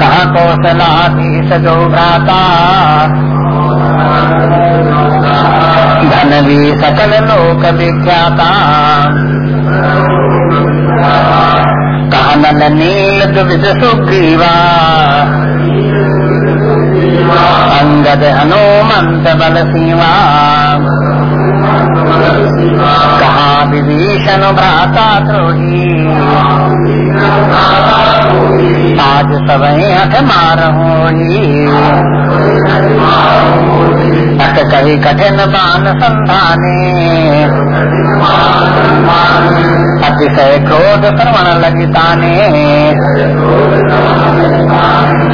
कहा कौशलाधीश जो भ्राता? धन भी सकल लोक विख्याता। कहा नल नील दुविध सुग्रीवा? अंगद हनुमंत बल सीवा कहा विभीषण भ्राता द्रोही? आज सब हठ मार अट कही कठिन बान संधाने। अतिशय क्रोध श्रवण लगिताने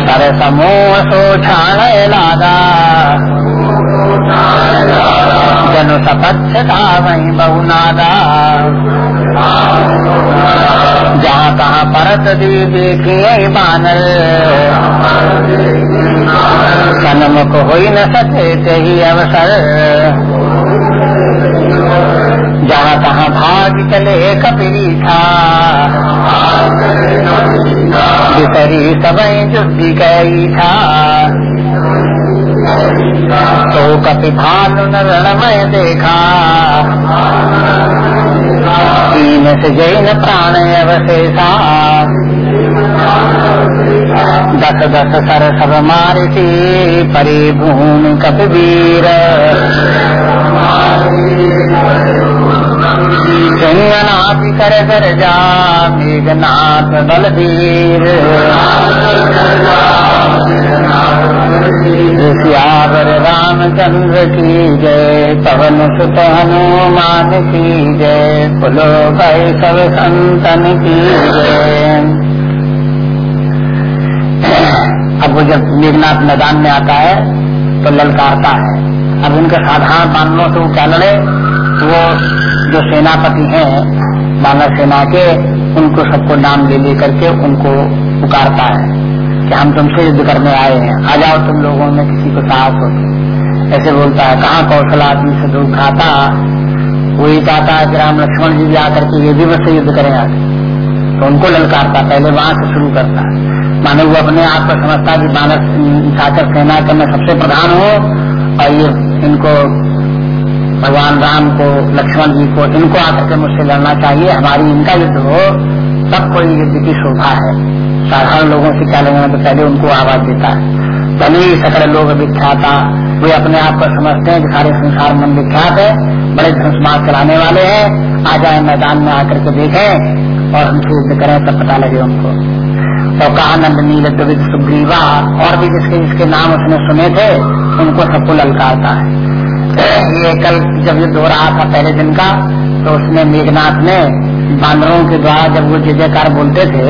सर समूह सो छाण लागा। जनु सपक्ष था वही बहुनादा। कहाँ परत दी देखिए बानर सन्मुख हो न सके ही अवसर। जहाँ तहाँ भाग चले कपिरी था बिसरी सब जुद्दी गई था तो कपि भानु रणमय देखा। तीन से जैन प्राण अवशेषा दस दस सर सब मारती परे भूमि कपिवीर सिंहनाथ कर कर जा मेघनाथ बलबीर सियावर रामचंद्र की जय, पवन सुत हनुमान की जय पुलो भाई सब संतन की जय। अब वो जब मेघनाथ मैदान में आता है तो ललकारता है। अब उनके साधारण बानरों से वो क्या लड़े? वो जो सेनापति हैं मानव सेना के, उनको सबको नाम ले ले करके उनको पुकारता है। कि हम तुमसे युद्ध करने आए हैं। आ जाओ तुम लोगों में किसी को साहस हो ऐसे बोलता है, कहाँ कौशल आदमी से दुख खाता? वही चाहता है कि राम लक्ष्मण जी भी आकर के ये भी मुझसे युद्ध करें आगे तो उनको ललकारता, पहले वहाँ से शुरू करता। है मानो वो अपने आप को समझता कि मानस साकर सेना के मैं सबसे प्रधान हूँ और ये इनको, भगवान राम को, लक्ष्मण जी को, इनको आकर के मुझसे लड़ना चाहिए। हमारी इनका युद्ध हो, तब कोई युद्ध की शोभा है। साधारण लोगों से क्या लगना तो पहले उनको आवाज़ देता है। भले ही सकल लोग विख्याता वे अपने आप को समझते हैं कि सारे संसार में विख्यात है, बड़े धनुष्मार चलाने वाले हैं, आ जाए मैदान में आकर के देखें और हमसे युद्ध करें तब पता लगे उनको। और कहा नंद नील द्विज सुग्रीवा और भी जिसके जिसके नाम उसने सुने थे, उनको सबको ललकारता है। ये कल जब युद्ध हो रहा था पहले दिन का तो उसने मेघनाथ ने बानरों के द्वारा जब वो जय जयकार बोलते थे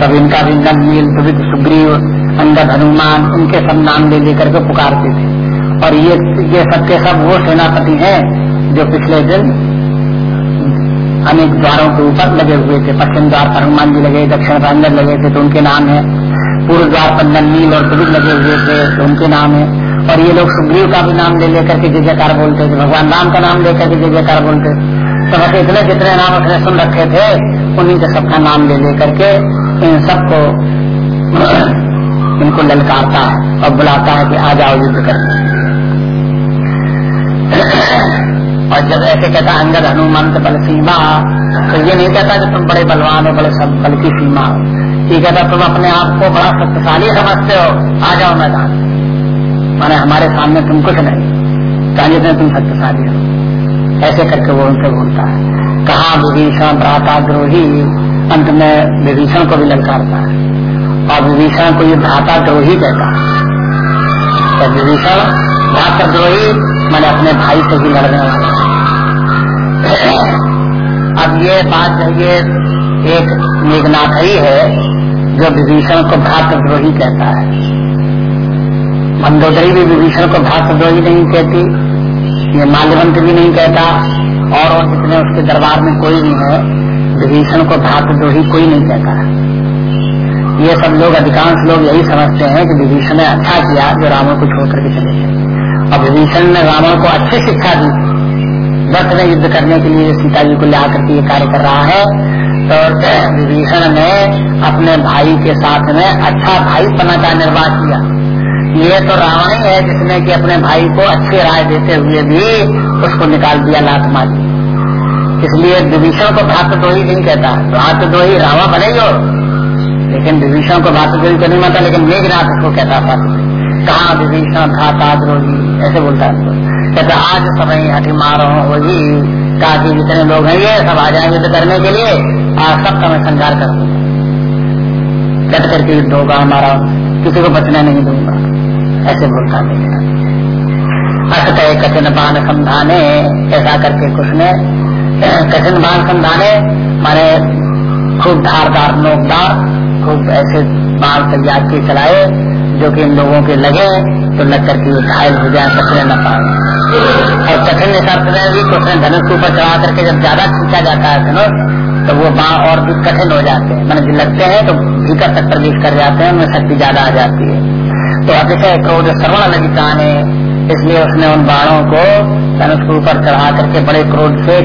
तब इनका भी नंद नील द्विज सुग्रीव अंदर हनुमान, उनके सब नाम ले लेकर के पुकारते थे। और ये ये सबके सब वो सेनापति हैं जो पिछले दिन अनेक द्वारों के ऊपर लगे हुए थे। पश्चिम द्वार पर हनुमान जी लगे, दक्षिण पर अंदर लगे थे तो उनके नाम है। पूर्व द्वार पर नील और द्विज लगे हुए थे तो उनके नाम है। और ये लोग सुग्रीव का भी नाम ले लेकर के जय जयकार बोलते थे, भगवान राम का नाम लेकर के जय जयकार बोलते तो बस इतने जितने नाम उसने सुन रखे थे, उन्हीं के सबका नाम ले लेकर के इन सबको इनको ललकारता है और बुलाता है कि आ जाओ युद्ध करने और जब ऐसे कहता अंगद हनुमंत बल सीमा तो ये नहीं कहता कि तुम बड़े बलवान हो, बड़े सब बल की सीमा हो। ये कहता, तुम अपने आप को बड़ा शक्तिशाली समझते हो, आ जाओ मैदान। माने हमारे सामने तुम कुछ नहीं कहा में तुम शक्तिशाली हो। ऐसे करके वो उनसे बोलता है। कहा विभीषण भ्राता द्रोही अंत में विभीषण को भी ललकारता है। और विभीषण को ये भ्राता द्रोही कहता है। तो विभीषण भ्राता द्रोही, मैंने अपने भाई से भी लड़ने वाला अब ये बात ये एक मेघनाथ ही है, जो विभीषण को भ्रातद्रोही कहता है। मंदोदरी भी विभीषण को भ्रातद्रोही नहीं कहती, ये माल्यवंत भी नहीं कहता, और और जितने उसके दरबार में कोई नहीं है विभीषण को भ्रातद्रोही कोई नहीं कहता। ये सब लोग, अधिकांश लोग यही समझते हैं कि विभीषण ने अच्छा किया जो रावण को छोड़ करके चले गए। और विभीषण ने रावण को अच्छी शिक्षा दी। दस में युद्ध करने के लिए सीता जी को ला करके ये कार्य कर रहा है। तो विभीषण ने अपने भाई के साथ में अच्छा भाई पना का निर्वाह किया। ये तो रावण ही है जिसने कि अपने भाई को अच्छी राय देते हुए भी उसको निकाल दिया लात मारी इसलिए विभीषण को भ्रात दो ही नहीं कहता। भ्रात दो ही रावण बने हो लेकिन विभीषण को भ्रात दो ही तो नहीं मानता, लेकिन मेघनाथ उसको कहता था कहा विभीषण भ्राता द्रोही? ऐसे बोलता है। कहते, आज समय हठी मारो होगी कहा कि जितने लोग हैं ये, सब आ जाएँगे युद्ध करने के लिए। आज सबका मैं संचार कर डट करके युद्ध होगा हमारा किसी को बचना नहीं दूँगा। ऐसे बोलता मेघनाथ। असतय कठिन बाण समझाने ऐसा करके कुछ ने कठिन बाण समझाने, माने खूब धारदार नोकदार, खूब ऐसे बाण तैयार के चलाए, जो कि इन लोगों के लगे तो लग करके घायल हो जाए बचने न पाए। और कठिन शर्त में भी ने धनुष के ऊपर चढ़ा करके जब ज़्यादा खींचा जाता है धनुष तो वो बाण और भी कठिन हो जाते हैं। मैंने लगते हैं तो भीतर तक प्रवेश कर जाते हैं, उनमें शक्ति ज़्यादा आ जाती है। तो अतिशय क्रोध श्रवण लगी जाने इसलिए उसने उन बाणों को धनुष के ऊपर चढ़ा करके बड़े क्रोध से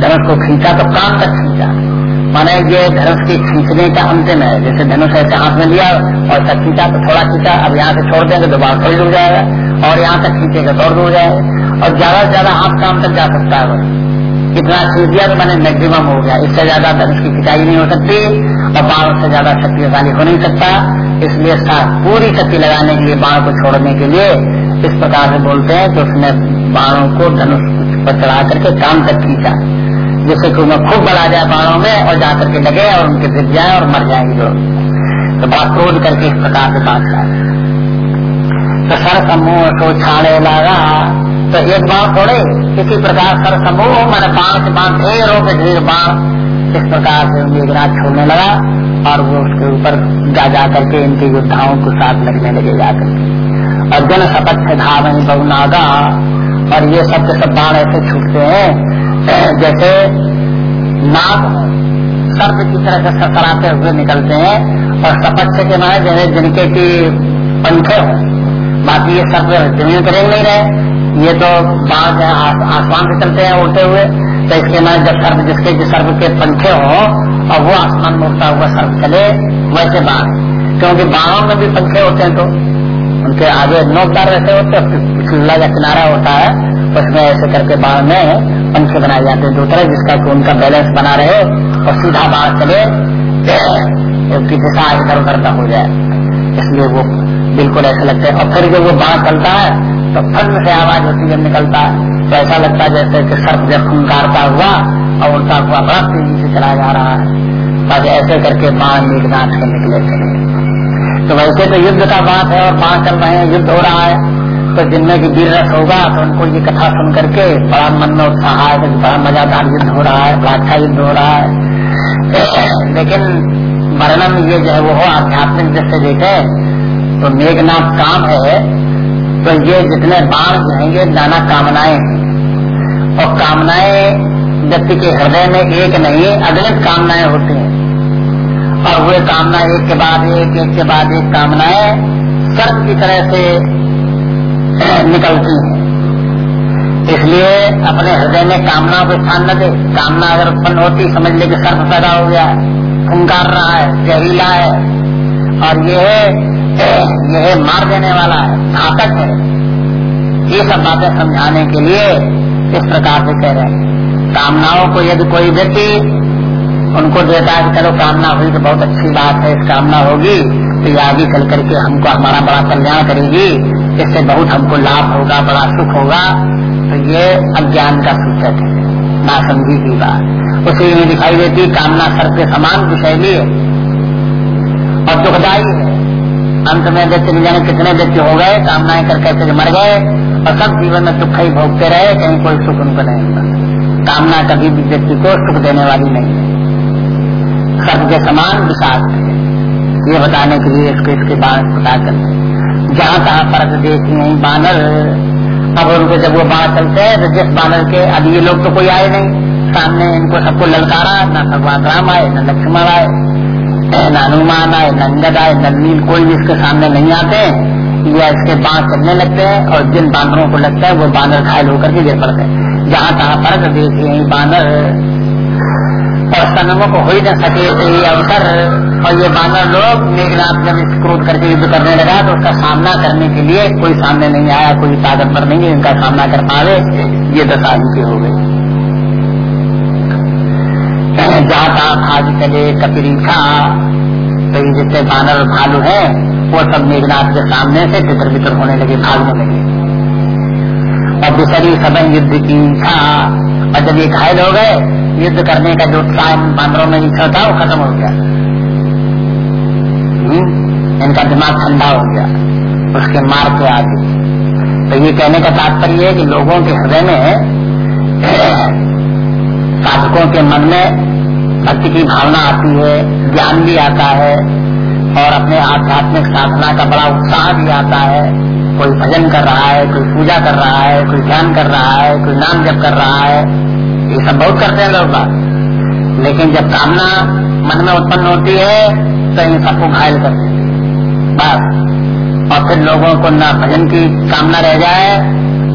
धनुष को खींचा तो काम तक खींचा। माने ये धनुष की खींचने का अंतिम है। जैसे धनुष ऐसे हाथ में लिया और सब खींचा तो थोड़ा खींचा, अब यहाँ से छोड़ देंगे तो बाढ़ थोड़ी डूब जाएगा और यहाँ तक खींचेगा तो और डूब जाएगा। और ज़्यादा से ज़्यादा हाथ काम तक जा सकता है। इतना खींच दिया तो मैंने मैक्सिमम हो गया। इससे ज़्यादा धनुष की खिंचाई नहीं हो सकती और बाढ़ से ज़्यादा शक्तिशाली हो नहीं सकता। इसलिए पूरी शक्ति लगाने के लिए बाढ़ को छोड़ने के लिए इस प्रकार से बोलते हैं कि उसने बाणों को धनुष पर चढ़ा करके काम तक खींचा। जिससे कि उन्हें खूब बढ़ा जाए बाणों में और जाकर के लगे और उनके गिर जाए और मर जाएँगे लोग। तो बात क्रोध करके इस प्रकार से बात जाए तो सर समूह को छाड़े लगा। तो एक बार थोड़े इसी प्रकार सर समूह मैंने बाण से बाण, ढेरों के ढेर बाण इस प्रकार से मेघराज छोड़ने लगा और वो उसके ऊपर जा जा करके इनके योद्धाओं को साथ लगने लगे जाकर और जन शपथ धावन बहुनागा, और ये सब के सब बाण ऐसे छूटते हैं जैसे नाग सर्प की तरह से ससराते हुए निकलते हैं और सपक्ष के माने जैसे जिनके की पंखे हो, बाकी ये सर्प ज़मीन पर नहीं रहे, ये तो बाढ़ आसमान से चलते हैं उड़ते हुए तो इसके माने जब सर्प जिसके सर्प के पंखे हो, और वो आसमान में उड़ता हुआ सर्प चले, वैसे बाण क्योंकि बाणों में भी पंखे होते हैं तो उनके आगे नोकदार रहते होते हैं किनारा होता है उसमें ऐसे करके बाढ़ में पंखे बनाए जाते हैं, दो तरह जिसका कि उनका बैलेंस बना रहे और सीधा बाढ़ चले, उसकी दिशा इधर उधर हो जाए। इसलिए वो बिल्कुल ऐसा लगता है। और फिर जब वो बाढ़ चलता है तो फन से आवाज़ होती है, निकलता है। तो ऐसा लगता है जैसे कि सर्प जब फुंकारता हुआ और उल्टा हुआ, बड़ा तेज़ी से चला जा रहा है। बस ऐसे करके बाण मेघनाथ के निकले चले तो वैसे तो युद्ध का बात है और बाढ़ चल रहे हैं, युद्ध हो रहा है। तो जिनमें की वीर रस होगा तो उनको ये कथा सुन करके बड़ा मन में उत्साह कि बड़ा मजादार युद्ध हो रहा है बड़ा अच्छा युद्ध हो रहा है। लेकिन वर्णन ये जो है, वो हो आध्यात्मिक दृष्टि देखे तो मेघनाथ काम है तो ये जितने बाण जो हैं ये नाना कामनाएँ और कामनाएँ व्यक्ति के हृदय में एक नहीं, अगणित कामनाएँ होती हैं। और वे कामना एक के बाद एक एक के बाद एक कामनाएँ, सर्प की तरह से निकलती है। इसलिए अपने हृदय में कामना को स्थान न दे। कामना अगर उत्पन्न होती समझ ले कि सर्प पैदा हो गया, फुंकार रहा है, जहरीला है, और यह यह मार देने वाला है, घातक है। ये सब बातें समझाने के लिए इस प्रकार से कह रहे हैं। कामनाओं को यदि कोई व्यक्ति उनको देता है चलो कामना हुई तो बहुत अच्छी बात है कामना होगी तो ये आगे चल करके हमको हमारा बड़ा कल्याण करेगी इससे बहुत हमको लाभ होगा, बड़ा सुख होगा। तो ये अज्ञान का सूचक है ना समझी की बात। उसे में दिखाई देती, कामना सर के समान विषय है। और दुखदायी है। अंत में व्यक्ति नहीं जाने कितने व्यक्ति हो गए, कामनाएँ कर करके मर गए, और सब जीवन में सुख ही भोगते रहे, कहीं कोई सुख उनको नहीं मिला। कामना कभी भी व्यक्ति को सुख देने वाली नहीं है। सब के समान विषाद है। ये बताने के लिए इसको इसके बाद बता करते जहाँ तहाँ परत देख नहीं बानर। अब उनको जब वो बाहर चलते हैं तो जिस बानर के अब ये लोग तो कोई आए नहीं। सामने इनको सबको ललकारा, न भगवान राम आए, न लक्ष्मण आए, न हनुमान आए नंगद आए नंदीन कोई भी इसके सामने नहीं आते या इसके बाढ़ चलने लगते हैं, और जिन बानरों को लगता है, वो बानर घायल होकर के गिर पड़ते हैं। जहाँ तहाँ फ़र्क देखे बानर, और सन्मुख हो ही न सके तो अवसर और ये बानर लोग मेघनाथ जब क्रोध करके युद्ध करने लगा तो उसका सामना करने के लिए कोई सामने नहीं आया, कोई ताकतवर नहीं है इनका सामना कर पावे ये दशा इनकी हो गई जहाँ तहाँ भाग चले कपिरीखा तो ये जितने बानर भालू हैं, वो सब मेघनाथ के सामने से तितर बितर होने लगे, भागने लगे। और बिसरी सबन युद्ध की इच्छा और जब ये घायल हो गए, युद्ध करने का जो उत्साह बांदरों में इच्छा था वो खत्म हो गया। हम्म, इनका दिमाग ठंडा हो गया उसके मार के आगे तो ये कहने का तात्पर्य है कि लोगों के हृदय में साधकों के मन में भक्ति की भावना आती है ज्ञान भी आता है और अपने आध्यात्मिक साधना का बड़ा उत्साह भी आता है। कोई भजन कर रहा है कोई पूजा कर रहा है कोई ध्यान कर रहा है कोई नाम जप कर रहा है ये सब बहुत करते हैं लोग बात लेकिन जब कामना मन में उत्पन्न होती है तो इन सबको घायल कर है। बस। और फिर लोगों को न भजन की कामना रह जाए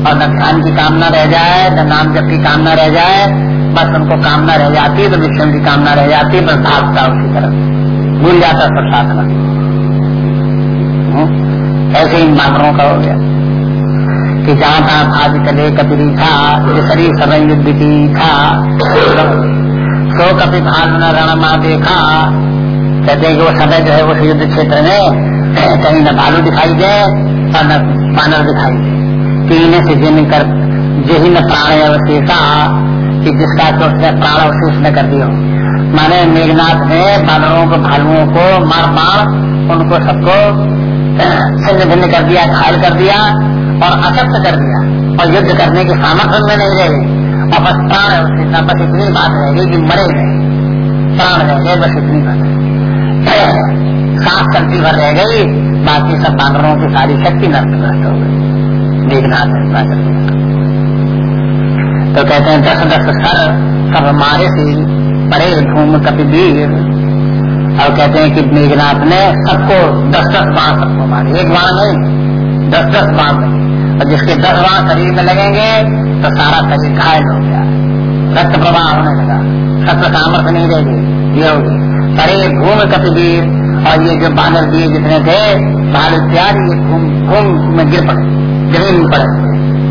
और न ध्यान की कामना रह जाए, न नाम जब की कामना रह जाए। बस उनको कामना रह जाती है तो विषम की कामना रह जाती है, बस भागता उसकी तरफ़ भूल जाता सब साधना। हम्म? ऐसे इन बानरों का हो गया। कि जहाँ तहाँ भाग चले कपिरी था शरीर समय युद्ध की था सो कपि भाग न रण माँ देखा कहते हैं कि वो समय जो है उस युद्ध क्षेत्र में कहीं न भालू दिखाई दे और न बानर दिखाई दे। तीन से जिन कर जही न प्राण अवशेषा कि जिसका तो उसने प्राण अवशेष न कर दिया। माने मेघनाथ ने बानरों को, भालुओं को मार मार उनको सबको छिन्न भिन्न कर दिया, घायल कर दिया और अशक्त कर दिया। और युद्ध करने के सामर्थ्य में नहीं रहे। और बस प्राण अवशेषा बस इतनी बात रहेगी कि मरे नहीं प्राण रह गए, बस इतनी बात। सांस शक्ति भर रह गई। बाकी सब बानरों की सारी शक्ति नष्ट नष्ट हो गई मेघनाथ तो कहते हैं, दस दस सर सब मारे से परे धूम कपिवीर और कहते हैं कि मेघनाथ ने सबको दस दस बाण सबको मारे। एक बाण नहीं, दस दस बाण और जिसके दस बाण शरीर में लगेंगे तो सारा शरीर घायल हो गया। रक्त प्रवाह होने लगा। सत्य सामर्थ्य नहीं रहेगी ये होगी परे भूम कपिवीर और ये जो बानर दिए जितने थे बाल इत्यादि ये घूम घूम में गिर पड़े ज़मीन पड़े।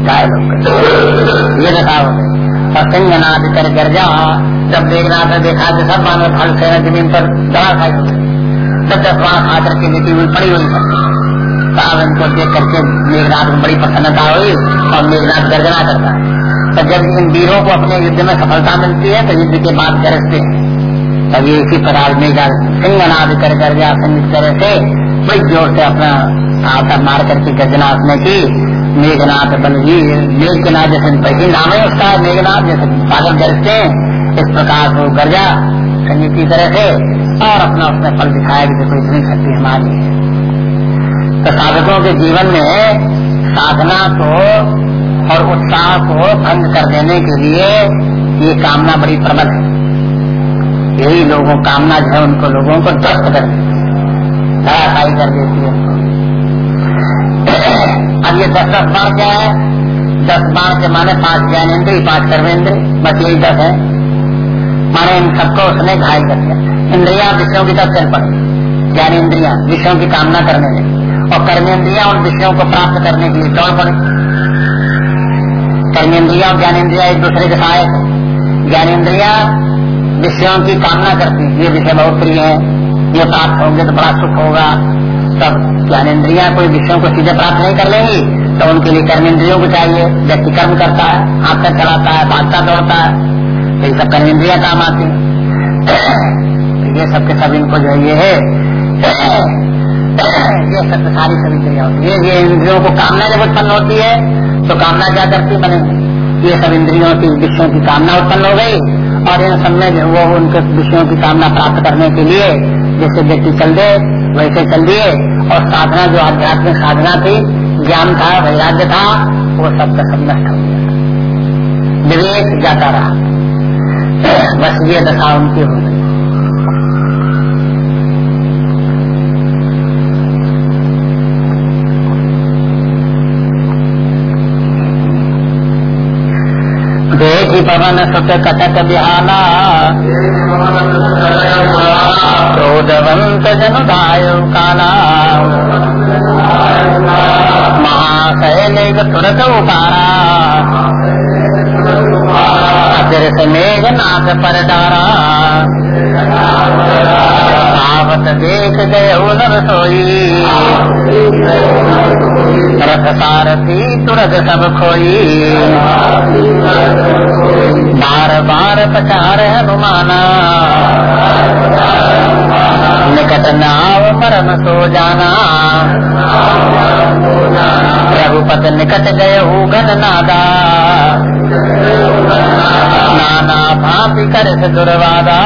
घायल होकर ये गई और सिंहनाद कर गर्जा जब देखना देखा तो सब मानव फल से ज़मीन पर, दवा खाई सब दस वहाँ खा करके लेटी हुई, पड़ी हुई। साहब इनको देख करके मेघनाथ को बड़ी प्रसन्नता हुई, और मेघनाथ गर्जना करता। है तो जब इन वीरों को अपने युद्ध में सफलता मिलती है तो युद्ध के बाद गरजते हैं। तब ये इसी प्रकार मेघा सिंहनाद कर गर्जा सिंह तरह से। बड़ी ज़ोर से अपना हाथ मार करके गर्जना उसने की। मेघनाथ बलवीर मेघ मेघनाथ जैसे वैसे नाम है उसका। मेघनाथ जैसे सागर गरजते हैं। इस प्रकार से गरजा संगीत की तरह से। और अपना उसने फल दिखाया कि देखो इतनी शक्ति हमारी। है तो साधकों के जीवन में साधना को और उत्साह को भंग कर देने के लिए ये कामना बड़ी प्रबल है। यही लोगों कामना जो है, उनको लोगों को ध्वस्त कर धराशाई कर देती है। अब ये दस दस बार क्या है? दस बार के माने पाँच ज्ञानेन्द्रीय पाँच कर्मेंद्र बस यही दस है। माने इन सबको उसने घायल कर दिया। इंद्रिया विषयों की तरफ़ चल पड़ी। ज्ञानेन्द्रिया विषयों की कामना करने लगी। और कर्मेंद्रिया उन विषयों को प्राप्त करने के लिए दौड़ पड़े। कर्मेंद्रिया और ज्ञानेन्द्रिया एक दूसरे के सहायक ज्ञानेन्द्रिया विषयों की कामना करती ये विषय बहुत प्रिय है। ये प्राप्त होंगे तो बड़ा सुख होगा। तब ज्ञानेन्द्रिया कोई विषयों को सीधे प्राप्त नहीं कर लेंगी तो उनके लिए कर्मेंद्रियों को चाहिए। व्यक्ति कर्म करता है, हाथ तक चलाता है, भागता, दौड़ता है तो ये सब कर्मेंद्रिया काम आती तो ये सब के सब इनको जो ये है। ये सब सारी सब इंद्रिया होती है। ये इंद्रियों को कामना जब उत्पन्न होती है तो कामना क्या करती बने। ये सब इंद्रियों की, विषयों की कामना उत्पन्न हो गई। और इन सब में वो उनके विषयों की कामना प्राप्त करने के लिए जैसे व्यक्ति चल दे, वैसे चल दिए। और साधना जो आध्यात्मिक साधना थी, ज्ञान था, वैराग्य था, वो सब का सब नष्ट हो गया। विवेक जाता रहा। बस ये दशा उनकी हो गई। पवन सुत कटक बिहाना। क्रोधवंत जनुदाय काला महाशैलेग तुरत उतारा अतिरथ मेघ नाथ पर डारा आवत देख गए नर सोई। रथ सारथी तुरत सब खोई। बार बार पचार हनुमाना। निकट नाव परम सो जाना। रघुपत निकट गए गन नादा। नाना भापि कर दुर्वादा।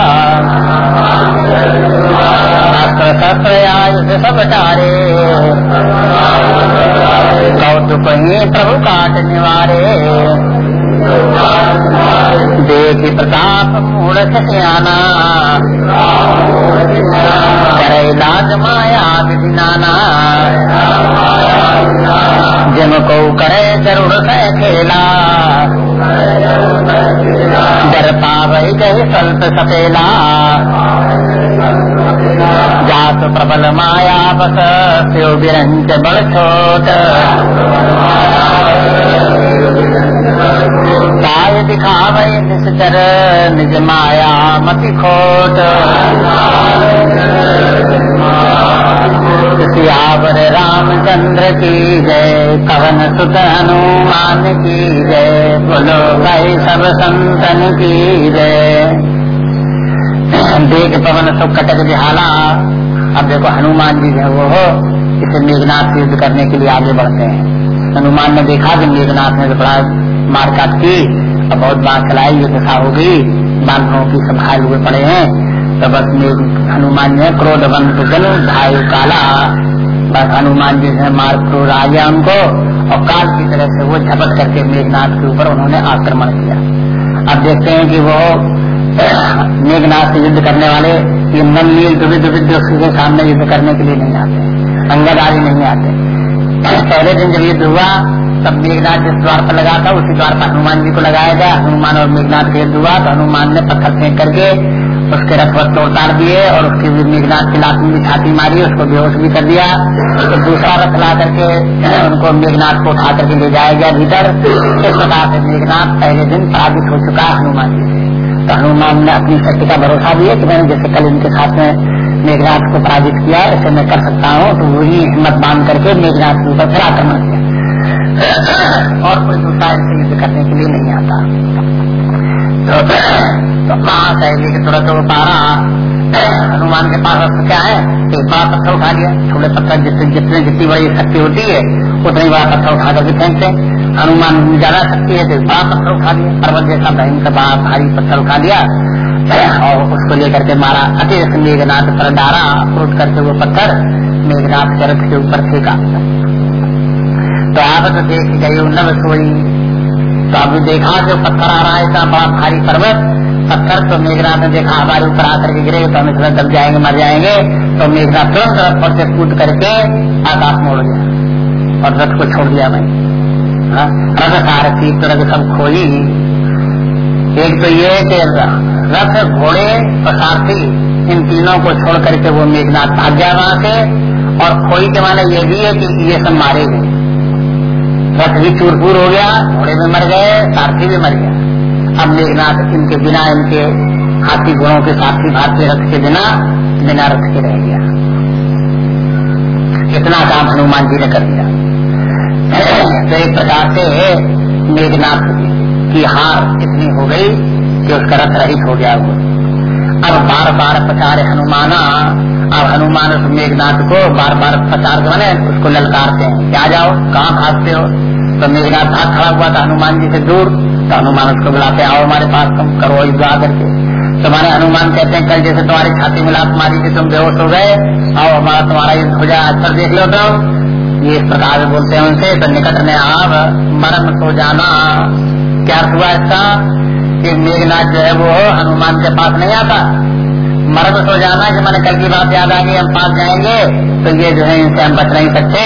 टारे कौतुक प्रभु काट निवारे। देख प्रताप मूल सयाना करे लाज माया विधि नाना। जिन करे ज़रूर से खेला। डर पावई गए स्वल्प सपेला। जात प्रबल माया बस स्यो बिरंज बड़ छोट काय दिखावे निश्चर निज माया मति खोट सियावर रामचंद्र की जय, कवन सुत हनुमान की जय, बोलो भाई सब संतन की जय। देख पवन सब कटक बिहाला अब देखो हनुमान जी है वो हो, इसे मेघनाथ युद्ध करने के लिए आगे बढ़ते हैं। हनुमान ने देखा कि मेघनाथ ने तो बड़ा मारकाट की, और बहुत बात चलाई ये दशा हो गई बांधवों की घायल हुए पड़े हैं। तो बस हनुमान ने क्रोध बंद जन धायु काला। बस हनुमान जी ने मार क्रोध आ गया उनको, और काल की तरह से वो झपट करके मेघनाथ के ऊपर उन्होंने आक्रमण किया। अब देखते हैं कि वो मेघनाथ से युद्ध करने वाले, ये मन नील दुविध दुविध के सामने युद्ध करने के लिए नहीं आते अंगदारी नहीं आते पहले दिन जब युद्ध हुआ, तब मेघनाथ जिस द्वार पर लगा था, उसी द्वार पर हनुमान जी को लगाया गया। हनुमान और मेघनाथ का युद्ध हुआ तो हनुमान ने पत्थर फेंक करके उसके रथ वस्त्र उतार दिए और उसके भी मेघनाथ की लात में छाती मारी, उसको बेहोश भी कर दिया। तो दूसरा रथ ला करके उनको मेघनाथ को उठा करके ले जाया गया भीतर। इस प्रकार से मेघनाथ पहले दिन पराजित हो चुका हनुमान जी से। तो हनुमान ने अपनी शक्ति का भरोसा दिया कि मैंने जैसे कल इनके साथ में मेघनाथ को पराजित किया ऐसे मैं कर सकता हूँ तो वही हिम्मत बाँध करके मेघनाथ के ऊपर फिर आक्रमण किया। और कोई दूसरा इनसे युद्ध करने के लिए नहीं आता। तो, तो के तुरंत वो पारा हनुमान के पास अस्त्र क्या है? एक बड़ा पत्थर उठा लिया। छोटे पत्थर जितने जितने जितनी बड़ी शक्ति होती है उतनी बड़ा पत्थर उठा करके फेंकते हनुमान ज़्यादा शक्ति है तो बड़ा पत्थर उठा लिया पर्वत जैसा भयंकर बड़ा भारी पत्थर उठा लिया और उसको लेकर के मारा। अतिरिक्त मेघनाथ पर डारा क्रोध करके वो पत्थर मेघनाथ के के ऊपर फेंका। तो आप तो देख गई नव सोई तो अभी देखा जो पत्थर आ रहा है, इतना बड़ा भारी पर्वत। पत्थर तो मेघनाथ ने देखा, हमारे ऊपर आकर के गिरे तो हम इसमें दब जाएँगे, मर जाएँगे। तो मेघनाथ तुरंत रथ पर से कूद करके आकाश मोड़ गया और रथ को छोड़ दिया मैं रथ सारथी तुरंत सब खोई एक तो ये कि रथ घोड़े और सारथी इन तीनों को छोड़ करके वो मेघनाथ भाग गया वहाँ से, और खोई के माने ये भी है कि ये सब मारे गए। रथ भी चूरपुर हो गया, घोड़े भी मर गए, सारथी भी मर गया। अब मेघनाथ इनके बिना, इनके हाथी घोड़ों के साथी भारतीय रथ के बिना बिना रथ के रह गया। इतना काम हनुमान जी ने कर दिया। तो एक प्रकार से मेघनाथ की हार इतनी हो गई कि उसका रथ रहित हो गया वो। अब बार बार पचारे हनुमाना, अब हनुमान उस मेघनाथ को बार बार पचार मैंने उसको ललकारते हैं। क्या जाओ? कहाँ भागते हो? तो मेघनाथ भाग खड़ा हुआ था हनुमान जी से दूर तो हनुमान उसको बुलाते, आओ हमारे पास, तुम करो युद्ध आकर के तुम्हारे हनुमान कहते हैं, कल जैसे तुम्हारी छाती में लात मारी थी तुम बेहोश हो गए, आओ हमारा तुम्हारा युद्ध हो जाए अच्छा देख लो तुम ये इस प्रकार बोलते हैं उनसे तो निकट में आप मरम सो जाना। क्या हुआ इसका? कि मेघनाथ जो है वो हनुमान के पास नहीं आता। मरम सो जाना कि मैंने कल की बात याद आ गई, हम पास जाएँगे तो ये जो है इनसे हम बच नहीं सकते।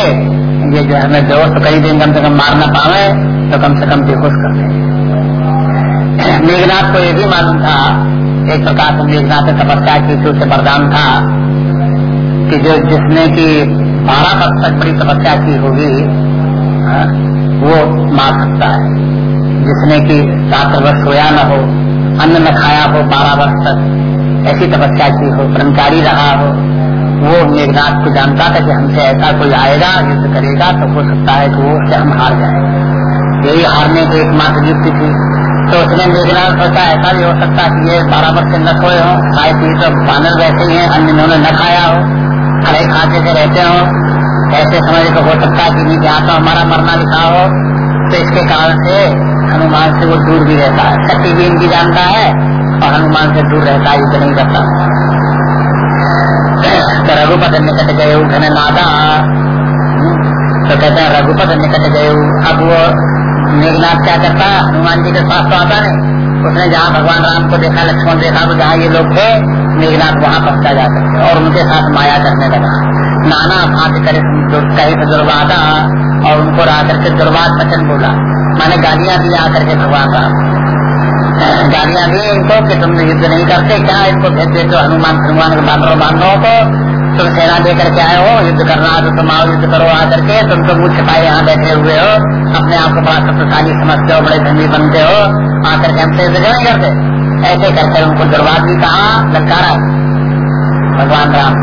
ये जो है हमें बेहोश तो कई दिन कम से कम मार न पावे तो कम से कम बेहोश कर देंगे मेघनाथ को ये भी मालूम था, एक प्रकार से मेघनाथ ने तपस्या की उसे वरदान था, कि जो जिसने की बारह वर्ष तक बड़ी तपस्या की होगी हाँ, वो मार सकता है। जिसने की रात्र वर्ष सोया न हो अन्न न खाया हो बारह वर्ष तक ऐसी तपस्या की हो ब्रह्मचारी रहा हो वो मेघनाथ को जानता था कि हमसे ऐसा कोई आएगा युद्ध करेगा तो हो सकता है कि वो उससे हम हार जाए। यही हारने की एकमात्र युक्ति थी। तो उसने मेघनाथ सोचा ऐसा भी हो सकता है कि ये बारह वर्ष से न सोए हो खाए पी तो बानर बैठे ही हैं अन्य इन्होंने न खाया हो। खड़े खाते से रहते हो, ऐसे समझ तो हो सकता है कि जहाँ तो हमारा मरना लिखा हो। तो इसके कारण से हनुमान से वो दूर भी रहता है। शक्ति भी इनकी जानता है और हनुमान से दूर रहता है नहीं करता। तो रघुपत निकट गए घन नादा। तो कहते हैं रघुपत निकट गए अब वो मेघनाथ क्या करता? है हनुमान जी के पास तो आता नहीं। उसने जहाँ भगवान राम को देखा, लक्ष्मण देखा तो जहाँ ये लोग थे, मेघनाथ वहाँ पहुँचा जा है और उनके साथ माया करने लगा। नाना भात करे से दुर्वादा, और उनको रा करके दुर्वाद वचन बोला। माने गालियाँ दी आकर के भगवान राम। गालियाँ दी इनको कि तुम युद्ध नहीं करते, क्या इनको भेज देते हनुमान हनुमान के बांधो बांधो को? तुम सेना दे करके आए हो, युद्ध करना तो तुम आओ, युद्ध करो आ करके। तुम तो मुझ छिपाए यहाँ बैठे हुए हो, अपने आप को बड़ा शक्तिशाली समझते हो, बड़े धनी बनते हो। आकर के हमसे युद्ध नहीं करते। ऐसे करके उनको दुर्वाद भी कहा ललकारा भगवान राम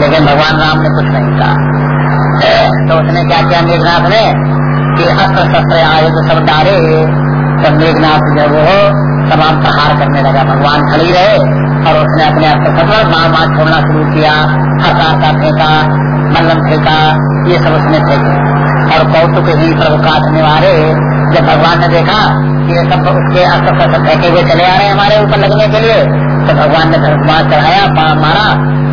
लेकिन भगवान राम ने कुछ नहीं कहा। तो उसने क्या किया मेघनाथ ने? कि अस्त्र शस्त्र आयुध सब डारे तो मेघनाथ जब वो तमाम प्रहार करने लगा। भगवान खड़ी रहे और उसने अपने अस्त्र शस्त्र मार मार छोड़ना शुरू किया। हताशा फेंका मल्लम फेंका। ये सब उसने फेंके। और कौतुक ही प्रभु काटने जब भगवान ने देखा कि ये सब उसके अस्त्र शस्त्र फेंके हुए चले आ रहे हैं हमारे ऊपर लगने के लिए तो भगवान ने बाण चढ़ाया, बाण मारा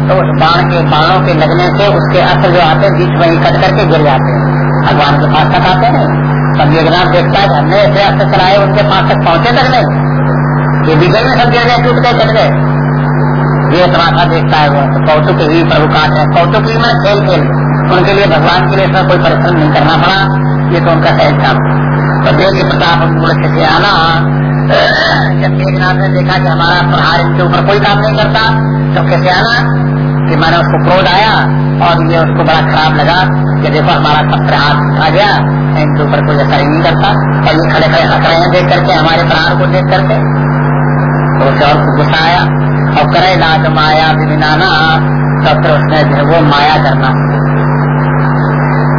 तो उस बाण के बाणों के लगने से उसके अस्त्र जो आते हैं, बीच में ही कट करके गिर जाते हैं। भगवान के पास तक आते हैं तब मेघनाथ देखता है, हमने ऐसे अस्त्र चलाए उनके पास तक पहुँचे तक नहीं। ये बिगड़ में सब गिर गए टूट गए। कट गए ये तमाशा देखता है वो तो कौतुक ही प्रभु काट है। कौतुक ही में खेल खेल। उनके लिए भगवान के लिए इसमें कोई परिश्रम नहीं करना पड़ा। ये तो उनका सहज काम तो देव प्रताप से आना जब मेघनाथ ने देखा कि हमारा प्रहार इनके ऊपर कोई काम नहीं करता तो कैसे आना कि मैंने उसको क्रोध आया और ये उसको बड़ा खराब लगा कि देखो हमारा सब प्रहार आ गया, इनके ऊपर कोई असर नहीं करता। और ये खड़े खड़े हंस रहे हैं देख करके, हमारे प्रहार को देख करके। तो उसे और गुस्सा आया और करे नाच माया विनाना तब फिर उसने वो माया करना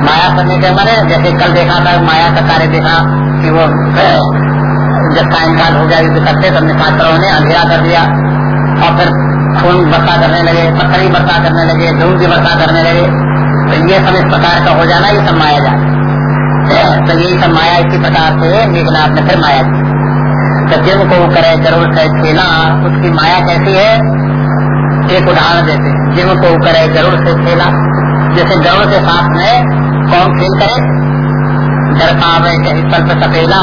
माया करने के मारे, जैसे कल देखा था, माया का कार्य देखा कि वो जब सायकाल हो गया युद्ध करते तो निशाचरों ने अंधेरा कर दिया। और फिर खून वर्षा करने लगे, पत्थर वर्षा करने लगे धूम की वर्षा करने लगे। तो ये सब इस प्रकार का हो जाना, ये सब माया जाए तो यही सब माया इसी प्रकार से मेघनाथ ने फिर माया की तो जिम को करे, ज़रूर से खेला उसकी माया कैसी है? एक उदाहरण देते हैं। जिम को करे, ज़रूर से खेला जैसे ज़रूर के साथ में कौन खेल करे? घर पावे कहीं पल पे सपेला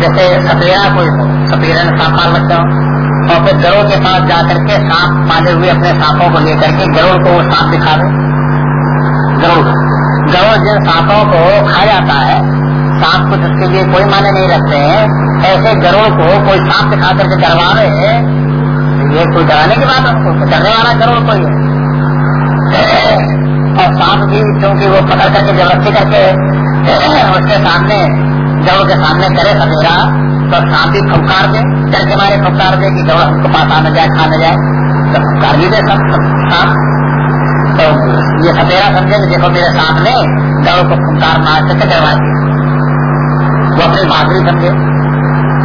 जैसे सपेरा कोई हो सपेरा ने सांप बच्चा और फिर गरुड़ के पास जाकर के सांप पाले हुए अपने सांपों को लेकर के गरुड़ को वो सांप दिखा दे गरुड़ गरुड़ जिन सांपों को खा जाता है, सांप कुछ उसके लिए कोई माने नहीं रखते हैं। ऐसे गरों को कोई सांप दिखा करके डरवा रहे ये कोई डराने की बात है? डरने वाला गरोड़ कोई है। और सांप भी क्योंकि वो पकड़ करके ज़बरदस्ती करके उसके सामने, जब के सामने करे सवेरा तो सांप भी फुकार दे, डर के मारे फुकार दे की जब हमको पास आना जाए खाने जाए तो फुकार भी दे सब सांप तो ये सपेरा समझे देखो मेरे सामने दौड़ को फुकार मार करके डरवा वो अपनी बहादुरी समझे।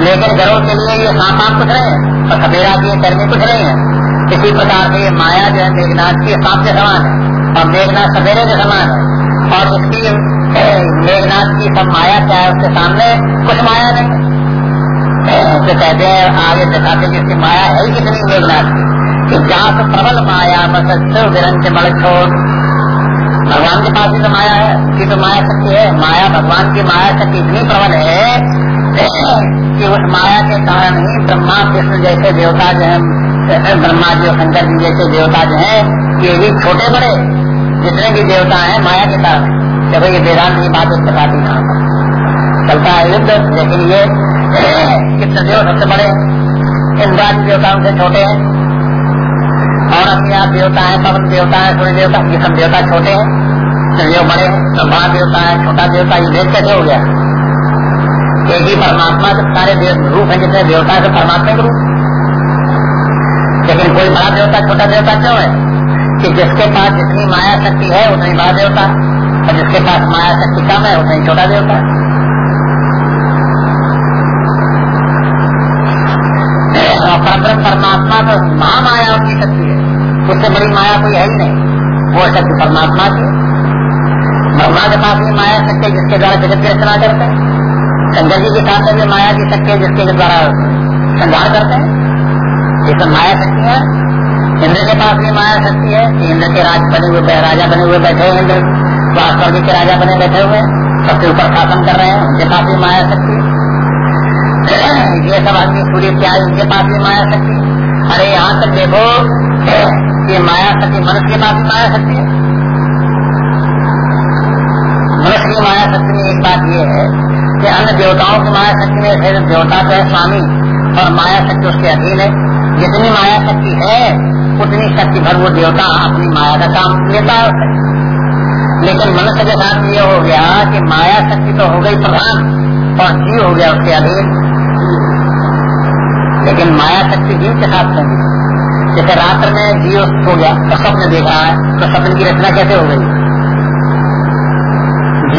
लेकिन घरों के लिए ये सांप आप कुछ रहे हैं। और सफेरा की कर्मी कुछ नहीं है। इसी प्रकार से ये माया जो है मेघनाथ की सांप के समान है। और मेघनाथ सवेरे के समान और उसकी मेघनाथ की सब माया क्या है उसके सामने? कुछ माया नहीं तो कहते हैं, आगे दिखाते कि इसकी माया है ही कितनी मेघनाथ की। कि जात प्रबल माया बस विरंज बड़ छोड़। भगवान के पास ही तो माया है उसकी तो माया शक्ति है। माया, भगवान की माया शक्ति इतनी प्रबल है कि उस माया के कारण ही ब्रह्मा, कृष्ण जैसे देवता जो है, ब्रह्मा जी और शंकर जी जैसे देवता जो है, ये भी छोटे बड़े। जितने भी देवता हैं, माया के कारण कि भाई ये वेदांत की बात इस प्रकार चलता है युद्ध, लेकिन ये कृष्ण देव सबसे बड़े इंद्राज देवता उनसे छोटे हैं। और अपने आप देवता है पवन देवता है सूर्य देवता, ये सब देवता छोटे हैं जो बड़े तो देवता है, छोटा देवता, ये भेद कैसे हो गया? एक ही परमात्मा के सारे रूप है, जितने देवता है तो परमात्मा के रूप। लेकिन कोई बड़ा देवता, छोटा देवता क्यों है? कि जिसके पास जितनी माया शक्ति है, उतनी बड़ा देवता। और जिसके पास माया शक्ति कम है, उतना ही छोटा देवता। परब्रह्म परमात्मा तो महामाया की शक्ति है। उससे बड़ी माया कोई है ही नहीं। वो शक्ति परमात्मा की ब्रह्मा के पास भी माया शक्ति है, जिसके द्वारा जगत की रचना करते हैं। शंकर जी के साथ में माया की शक्ति है, जिसके द्वारा संहार करते हैं। ये सब माया शक्ति है। इंद्र के पास भी माया शक्ति है। कि इंद्र के राज बने हुए, राजा बने हुए बैठे हैं इंद्र। स्वर्ग के राजा बने बैठे हुए सबके ऊपर शासन कर रहे हैं, उनके पास भी माया शक्ति ये सब आदमी सूर्य त्याग उनके पास भी माया शक्ति अरे यहाँ तक देखो ये माया शक्ति, मनुष्य के पास भी माया शक्ति है। मनुष्य की माया शक्ति में एक बात ये है कि अन्य देवताओं की माया शक्ति में देवता तो है स्वामी और माया शक्ति उसके अधीन है। जितनी माया शक्ति है उतनी शक्ति भर वो देवता अपनी माया का काम लेता है लेकिन मनुष्य के साथ ये हो गया कि माया शक्ति तो हो गई प्रधान और जीव हो गया उसके अधीन। लेकिन माया शक्ति जीव के साथ नहीं जैसे रात्र में जीव हो गया तो स्वप्न देखा है तो सपन की रचना कैसे हो गई?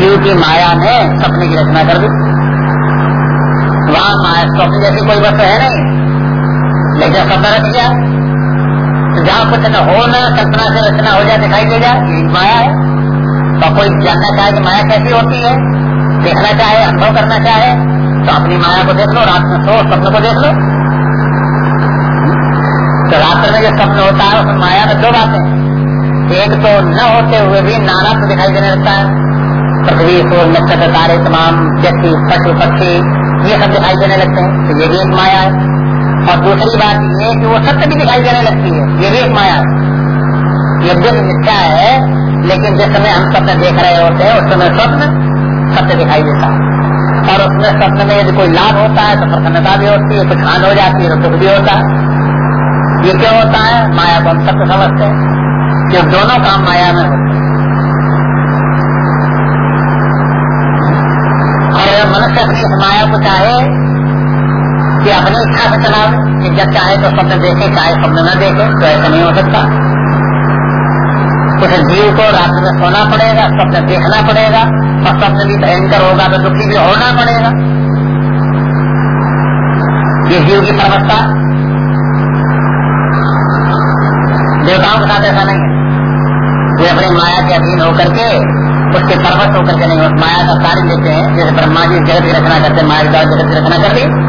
जीव की माया ने सपने की रचना कर दी। वहाँ माया स्वप्न जैसी कोई वस्तु है नहीं। लेकिन सपना रच गया। तो जहाँ कुछ न हो न, कल्पना से रचना हो जाए, दिखाई दे जाए, माया है। तो कोई जानना चाहे कि माया कैसी होती है, देखना चाहे, अनुभव करना चाहे तो अपनी माया को देख लो, रात में सो, स्वप्न को देख लो। तो रात्र में जो स्वप्न होता है, उसमें माया में दो बातें एक तो न होते हुए भी नाना तो दिखाई देने लगता है। पृथ्वी, सूर्य, नक्षत्र, तारे, तमाम व्यक्ति पशु, पक्षी, ये सब दिखाई देने लगते हैं। तो ये भी एक माया है। और दूसरी बात ये कि वो सत्य भी दिखाई देने लगती है। ये भी एक माया। ये दिन मिथ्या है, लेकिन जिस समय हम स्वप्न देख रहे होते हैं, उस समय स्वप्न सत्य दिखाई देता है। और उसमें स्वप्न में यदि कोई लाभ होता है तो प्रसन्नता भी होती है, कुछ हान हो जाती है तो दुख भी होता है। ये क्यों होता है? माया को हम सत्य समझते हैं। कि दोनों काम माया में होते हैं। और मनुष्य अपनी माया को चाहे कि अपनी इच्छा से चला कि जब चाहे तो स्वप्न देखे, चाहे स्वप्न न देखे तो ऐसा नहीं हो सकता। कुछ जीव को रात में सोना पड़ेगा, स्वप्न देखना पड़ेगा, और स्वप्न भी भयंकर होगा तो दुखी भी होना पड़ेगा। ये जीव की समस्या देवताओं के साथ ऐसा नहीं है। वे अपनी माया के अधीन होकर के उसके पर्वत होकर के नहीं माया का कार्य लेते हैं, जैसे ब्रह्मा जी जगत की रचना करते माया जगत की रचना करती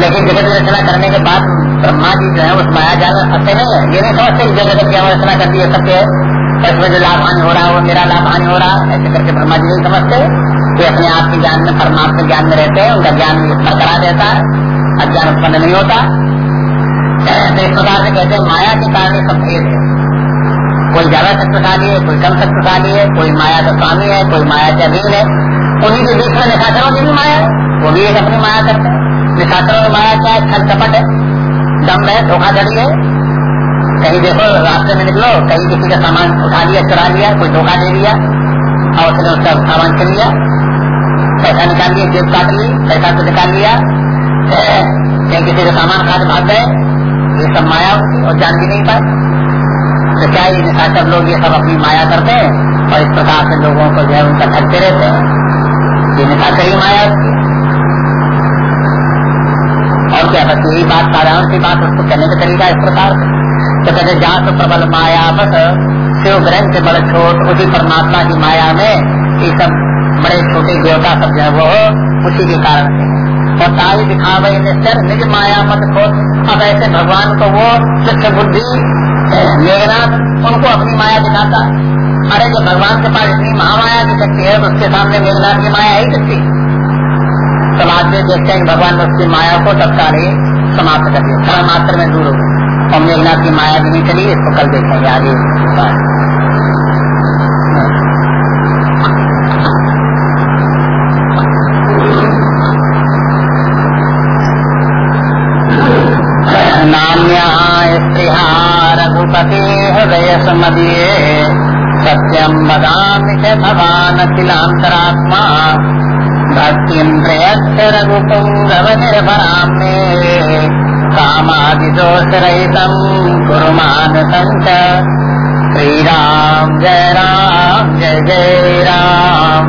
लेकिन जगत रचना करने के बाद ब्रह्मा जी जो है उस माया जाल में नहीं है ये नहीं समझते कि जगत की रचना कर दी है सबके इसमें जो लाभ हानि हो रहा है, वो मेरा लाभ हानि हो रहा है। ऐसे करके ब्रह्मा जी नहीं समझते। वे अपने आप के ज्ञान में, परमात्मा ज्ञान में रहते हैं। उनका ज्ञान बरकरा देता है। अज्ञान उत्पन्न नहीं होता। तो इस प्रकार से कहते हैं, माया के कारण सब भेद है। कोई ज़्यादा शक्तिशाली है, कोई कम शक्तिशाली है, कोई माया का स्वामी है, कोई माया के अधीन है। उन्हीं के बीच में देखा की भी माया है वो भी एक अपनी माया करते हैं। निशाचरों माया क्या छल कपट है, दम है धोखाधड़ी है। कहीं देखो, रास्ते में निकलो, कहीं किसी का सामान उठा लिया, चुरा लिया, कोई धोखा दे दिया और उसने उसका सामान छीन लिया। पैसा निकाल लिया जेब काट ली, पैसा तो निकाल लिया। कहीं किसी का सामान खाद भाग गए, ये सब माया होती और जान भी नहीं पाए। तो क्या ये निशाचर लोग ये सब अपनी माया करते हैं? और इस प्रकार से लोगों को जो है उनका ठगते रहते हैं। ये निशाचर ही माया होती है। क्या बस यही बात साधारण सी बात उसको कहने का तरीका इस प्रकार तो कहते जात प्रबल माया बस, शिव ग्रंथ बड़े छोट, उसी परमात्मा की माया में ये सब बड़े छोटे देवता सब जो है वो उसी के कारण से और ताई दिखावे निश्चर निज माया मत खोट अब ऐसे भगवान को वो शिष्य बुद्धि, मेघनाथ, उनको अपनी माया दिखाता अरे जो भगवान के पास इतनी महामाया की शक्ति है, उसके सामने मेघनाथ की माया ही समाज में देखते हैं भगवान ने उसकी माया को तत्काल ही समाप्त कर दिया। धर्म मात्र में दूर हो और की माया भी नहीं चली, इसको कल देखेंगे आगे नान्या रघुपति हृदय समदीये सत्यम वदामि च भवान् भवानखिलान्तरात्मा भक्तिं प्रयच्छ रघुपुङ्गवनिर्भरां मे कामादिदोषरहितं कुरु मानसञ्च श्रीराम जय राम, जय जय राम।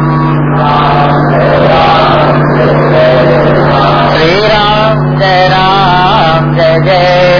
श्री राम जय राम, जय जय